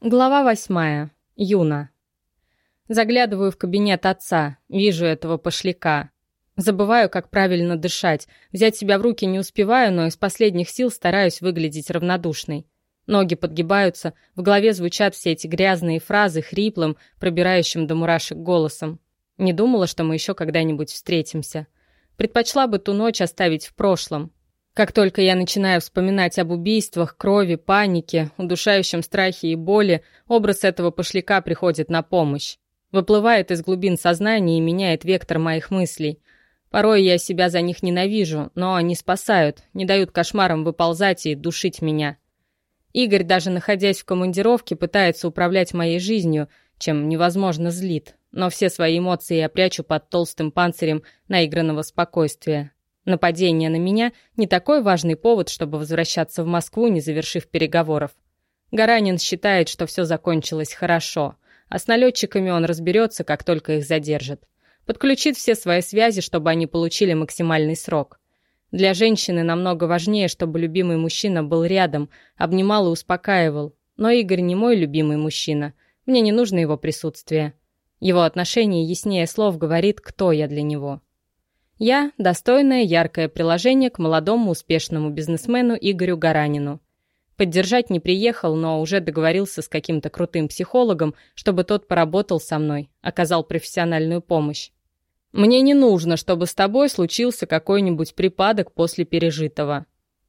Глава восьмая. Юна. Заглядываю в кабинет отца, вижу этого пошляка. Забываю, как правильно дышать. Взять себя в руки не успеваю, но из последних сил стараюсь выглядеть равнодушной. Ноги подгибаются, в голове звучат все эти грязные фразы хриплым, пробирающим до мурашек голосом. Не думала, что мы еще когда-нибудь встретимся. Предпочла бы ту ночь оставить в прошлом, как только я начинаю вспоминать об убийствах, крови, панике, удушающем страхе и боли, образ этого пошляка приходит на помощь. Выплывает из глубин сознания и меняет вектор моих мыслей. Порой я себя за них ненавижу, но они спасают, не дают кошмарам выползать и душить меня. Игорь, даже находясь в командировке, пытается управлять моей жизнью, чем невозможно злит, но все свои эмоции я прячу под толстым панцирем наигранного спокойствия. Нападение на меня — не такой важный повод, чтобы возвращаться в Москву, не завершив переговоров. Гаранин считает, что все закончилось хорошо, а с налетчиками он разберется, как только их задержат. Подключит все свои связи, чтобы они получили максимальный срок. Для женщины намного важнее, чтобы любимый мужчина был рядом, обнимал и успокаивал. Но Игорь не мой любимый мужчина. Мне не нужно его присутствие. Его отношение яснее слов говорит, кто я для него. Я – достойное, яркое приложение к молодому успешному бизнесмену Игорю Гаранину. Поддержать не приехал, но уже договорился с каким-то крутым психологом, чтобы тот поработал со мной, оказал профессиональную помощь. «Мне не нужно, чтобы с тобой случился какой-нибудь припадок после пережитого».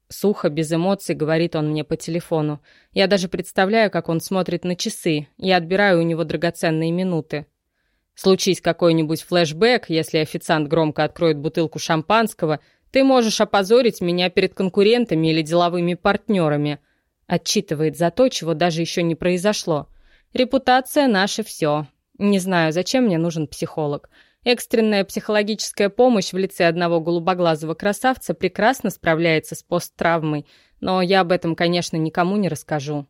Сухо, без эмоций, говорит он мне по телефону. Я даже представляю, как он смотрит на часы. Я отбираю у него драгоценные минуты. Случись какой-нибудь флешбэк, если официант громко откроет бутылку шампанского, ты можешь опозорить меня перед конкурентами или деловыми партнерами. Отчитывает за то, чего даже еще не произошло. Репутация — наше все. Не знаю, зачем мне нужен психолог. Экстренная психологическая помощь в лице одного голубоглазого красавца прекрасно справляется с посттравмой, но я об этом, конечно, никому не расскажу.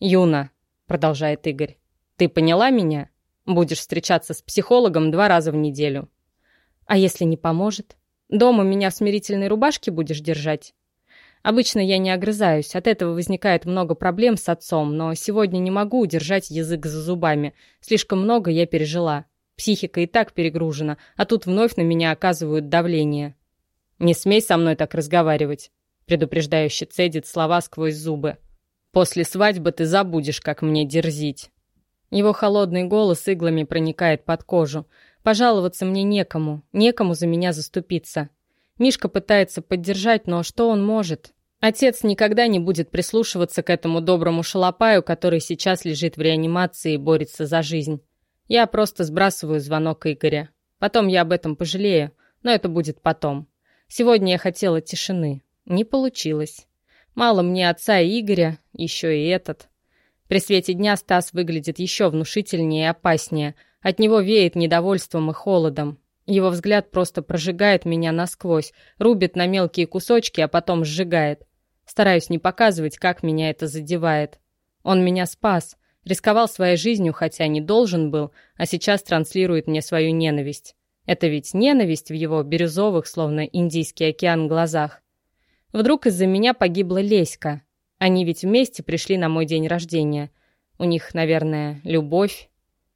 «Юна», — продолжает Игорь, — «ты поняла меня?» Будешь встречаться с психологом два раза в неделю. А если не поможет? Дома меня в смирительной рубашке будешь держать? Обычно я не огрызаюсь, от этого возникает много проблем с отцом, но сегодня не могу удержать язык за зубами. Слишком много я пережила. Психика и так перегружена, а тут вновь на меня оказывают давление. «Не смей со мной так разговаривать», — предупреждающе цедит слова сквозь зубы. «После свадьбы ты забудешь, как мне дерзить». Его холодный голос иглами проникает под кожу. Пожаловаться мне некому, некому за меня заступиться. Мишка пытается поддержать, но что он может? Отец никогда не будет прислушиваться к этому доброму шалопаю, который сейчас лежит в реанимации и борется за жизнь. Я просто сбрасываю звонок Игоря. Потом я об этом пожалею, но это будет потом. Сегодня я хотела тишины. Не получилось. Мало мне отца и Игоря, еще и этот. При свете дня Стас выглядит еще внушительнее и опаснее. От него веет недовольством и холодом. Его взгляд просто прожигает меня насквозь, рубит на мелкие кусочки, а потом сжигает. Стараюсь не показывать, как меня это задевает. Он меня спас, рисковал своей жизнью, хотя не должен был, а сейчас транслирует мне свою ненависть. Это ведь ненависть в его бирюзовых, словно Индийский океан, глазах. Вдруг из-за меня погибла Леська. Они ведь вместе пришли на мой день рождения. У них, наверное, любовь.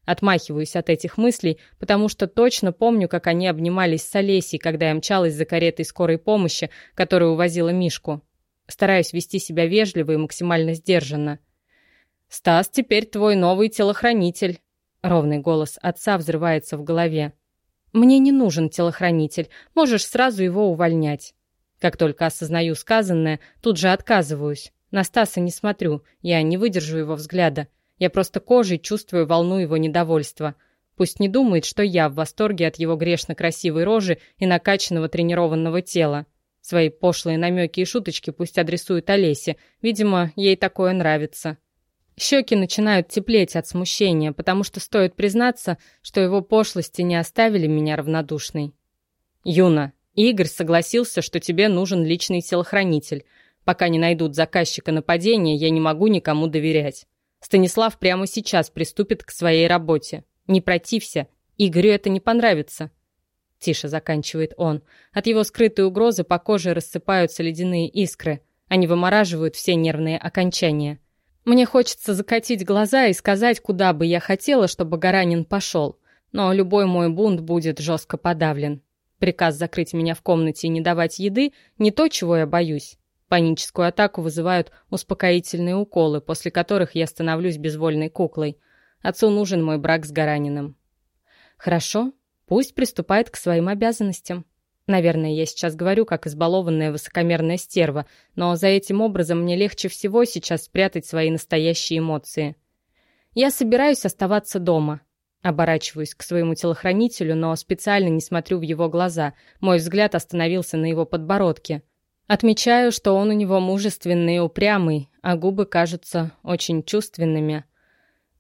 Отмахиваюсь от этих мыслей, потому что точно помню, как они обнимались с Олесей, когда я мчалась за каретой скорой помощи, которая увозила Мишку. Стараюсь вести себя вежливо и максимально сдержанно. «Стас теперь твой новый телохранитель», — ровный голос отца взрывается в голове. «Мне не нужен телохранитель, можешь сразу его увольнять». Как только осознаю сказанное, тут же отказываюсь. На Стаса не смотрю, я не выдержу его взгляда. Я просто кожей чувствую волну его недовольства. Пусть не думает, что я в восторге от его грешно красивой рожи и накачанного тренированного тела. Свои пошлые намеки и шуточки пусть адресует Олесе. Видимо, ей такое нравится. Щеки начинают теплеть от смущения, потому что стоит признаться, что его пошлости не оставили меня равнодушной. «Юна, Игорь согласился, что тебе нужен личный телохранитель. Пока не найдут заказчика нападения, я не могу никому доверять. Станислав прямо сейчас приступит к своей работе. Не протився. Игорю это не понравится. Тише заканчивает он. От его скрытой угрозы по коже рассыпаются ледяные искры. Они вымораживают все нервные окончания. Мне хочется закатить глаза и сказать, куда бы я хотела, чтобы Гаранин пошел, но любой мой бунт будет жестко подавлен. Приказ закрыть меня в комнате и не давать еды — не то, чего я боюсь. Паническую атаку вызывают успокоительные уколы, после которых я становлюсь безвольной куклой. Отцу нужен мой брак с Гараниным. Хорошо, пусть приступает к своим обязанностям. Наверное, я сейчас говорю, как избалованная высокомерная стерва, но за этим образом мне легче всего сейчас спрятать свои настоящие эмоции. Я собираюсь оставаться дома. Оборачиваюсь к своему телохранителю, но специально не смотрю в его глаза. Мой взгляд остановился на его подбородке. Отмечаю, что он у него мужественный и упрямый, а губы кажутся очень чувственными.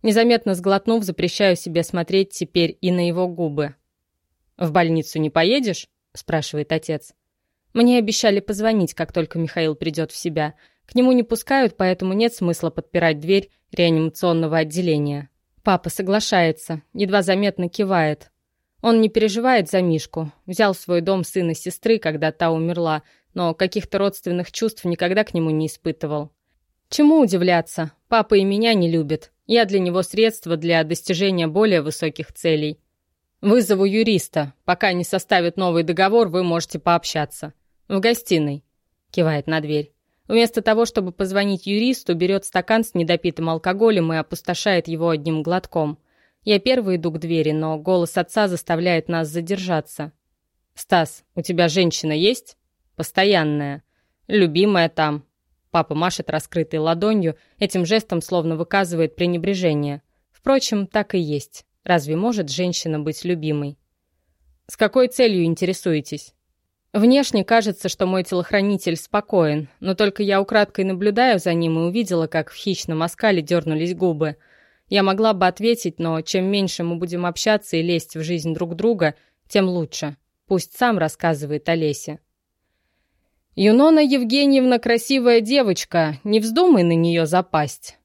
Незаметно сглотнув, запрещаю себе смотреть теперь и на его губы. «В больницу не поедешь?» — спрашивает отец. «Мне обещали позвонить, как только Михаил придет в себя. К нему не пускают, поэтому нет смысла подпирать дверь реанимационного отделения». Папа соглашается, едва заметно кивает. Он не переживает за Мишку. Взял свой дом сына сестры, когда та умерла, но каких-то родственных чувств никогда к нему не испытывал. Чему удивляться? Папа и меня не любит. Я для него средство для достижения более высоких целей. «Вызову юриста. Пока не составит новый договор, вы можете пообщаться. В гостиной», — кивает на дверь. Вместо того, чтобы позвонить юристу, берет стакан с недопитым алкоголем и опустошает его одним глотком. Я первый иду к двери, но голос отца заставляет нас задержаться. «Стас, у тебя женщина есть?» «Постоянная. Любимая там». Папа машет раскрытой ладонью, этим жестом словно выказывает пренебрежение. Впрочем, так и есть. Разве может женщина быть любимой? С какой целью интересуетесь? Внешне кажется, что мой телохранитель спокоен, но только я украдкой наблюдаю за ним и увидела, как в хищном оскале дернулись губы. Я могла бы ответить, но чем меньше мы будем общаться и лезть в жизнь друг друга, тем лучше. Пусть сам рассказывает Олесе. «Юнона Евгеньевна красивая девочка, не вздумай на нее запасть».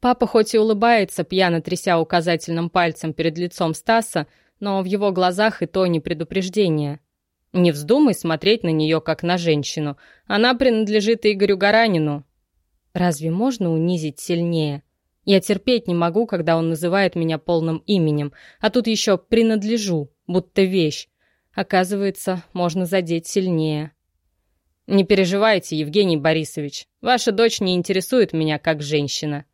Папа хоть и улыбается, пьяно тряся указательным пальцем перед лицом Стаса, но в его глазах и то не предупреждение. Не вздумай смотреть на нее, как на женщину. Она принадлежит Игорю Гаранину. Разве можно унизить сильнее? Я терпеть не могу, когда он называет меня полным именем, а тут еще принадлежу, будто вещь. Оказывается, можно задеть сильнее. Не переживайте, Евгений Борисович. Ваша дочь не интересует меня как женщина.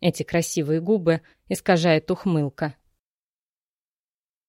Эти красивые губы искажает ухмылка.